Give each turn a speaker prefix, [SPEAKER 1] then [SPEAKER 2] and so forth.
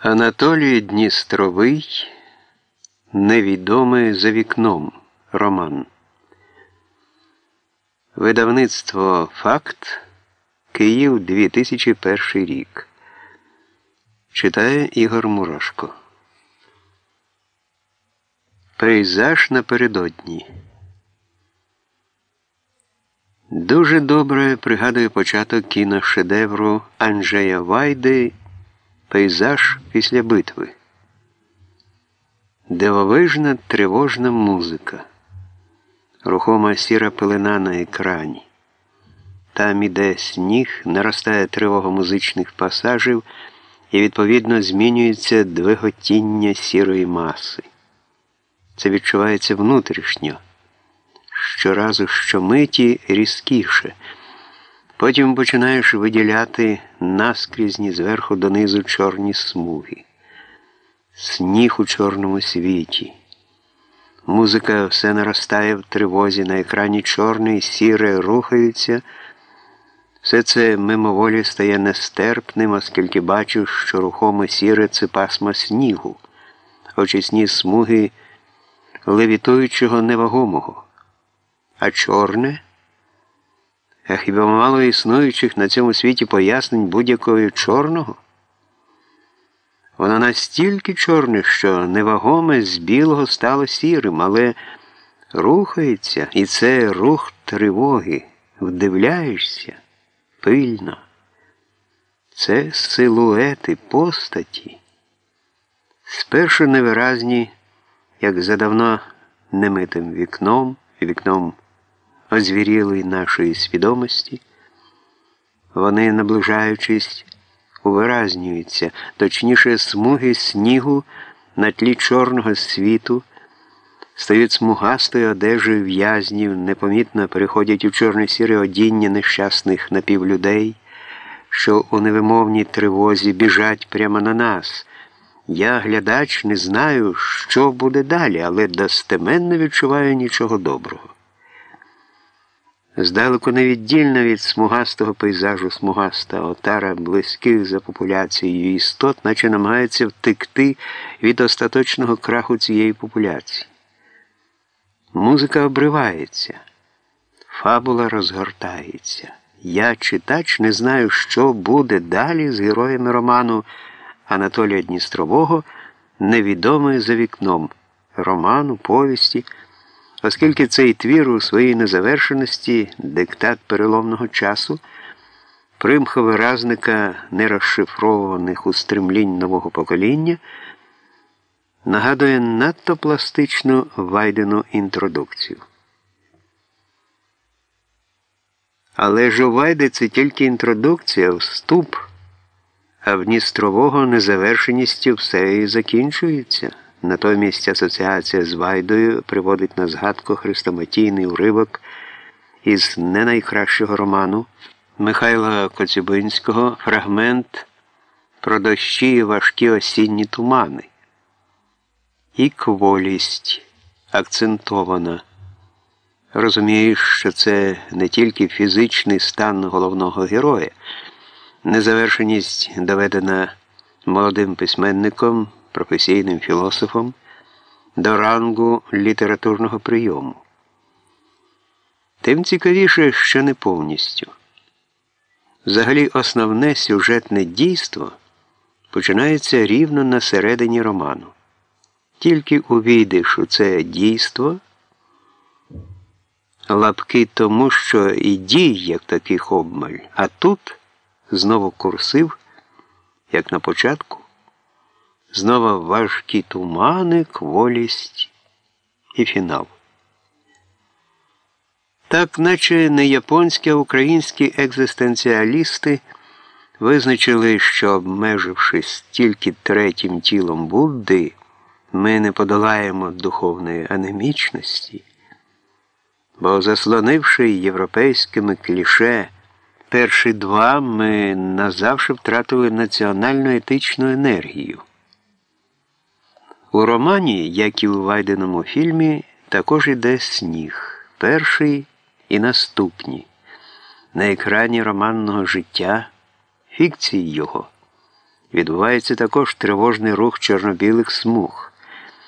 [SPEAKER 1] Анатолій Дністровий Невідомий за вікном Роман. Видавництво Факт Київ 2001 рік. Читає Ігор Мурашко. Пейзаж напередодні. Дуже добре пригадую початок кіношедевру Анджея Вайди Пейзаж після битви. Дивовижна тривожна музика, рухома сіра пелена на екрані. Там іде сніг, наростає тривога музичних пасажів і, відповідно, змінюється двиготіння сірої маси. Це відчувається внутрішньо, щоразу щомиті різкіше. Потім починаєш виділяти наскрізні зверху донизу чорні смуги сніг у чорному світі. Музика все наростає в тривозі, на екрані чорне і сіре рухаються. Все це мимоволі стає нестерпним, оскільки бачу, що рухоме сіре це пасма снігу, очисні смуги левітуючого невагомого. А чорне? А хіба мало існуючих на цьому світі пояснень будь-якого чорного? Воно настільки чорне, що невагоме з білого стало сірим, але рухається, і це рух тривоги. Вдивляєшся пильно. Це силуети постаті. Спершу невиразні, як за давно немитим вікном, вікном озвірілої нашої свідомості, вони, наближаючись, увиразнюються, точніше, смуги снігу на тлі чорного світу, стають смугастою одежею в'язнів, непомітно переходять у чорно-сіре одіння нещасних напівлюдей, що у невимовній тривозі біжать прямо на нас. Я, глядач, не знаю, що буде далі, але достеменно відчуваю нічого доброго. Здалеку невіддільна від смугастого пейзажу смугаста отара близьких за популяцією істот, наче намагається втекти від остаточного краху цієї популяції. Музика обривається, фабула розгортається. Я, читач, не знаю, що буде далі з героями роману Анатолія Дністрового, невідомий за вікном, роману, повісті оскільки цей твір у своїй незавершеності, диктат переломного часу, примха виразника нерозшифрованих устремлінь нового покоління, нагадує надто пластичну вайдену інтродукцію. Але ж у Вайди це тільки інтродукція, вступ, а в Дністрового незавершеністю все і закінчується. Натомість асоціація з Вайдою приводить на згадку хрестоматійний уривок із не найкращого роману Михайла Коцюбинського фрагмент про дощі і важкі осінні тумани. І кволість акцентована. Розумієш, що це не тільки фізичний стан головного героя, незавершеність доведена молодим письменником професійним філософом до рангу літературного прийому. Тим цікавіше, що не повністю. Взагалі, основне сюжетне дійство починається рівно на середині роману. Тільки увійдеш у це дійство, лапки тому, що і дій, як таких обмаль, а тут знову курсив, як на початку. Знову важкі тумани, кволість і фінал. Так, наче не японські, а українські екзистенціалісти визначили, що, обмежившись тільки третім тілом Будди, ми не подолаємо духовної анемічності, бо, заслонивши європейськими кліше перші два, ми назавжди втратили національну етичну енергію. У романі, як і у Вайденому фільмі, також іде сніг, перший і наступні. На екрані романного життя, фікції його, Відбувається також тривожний рух чорно-білих смуг.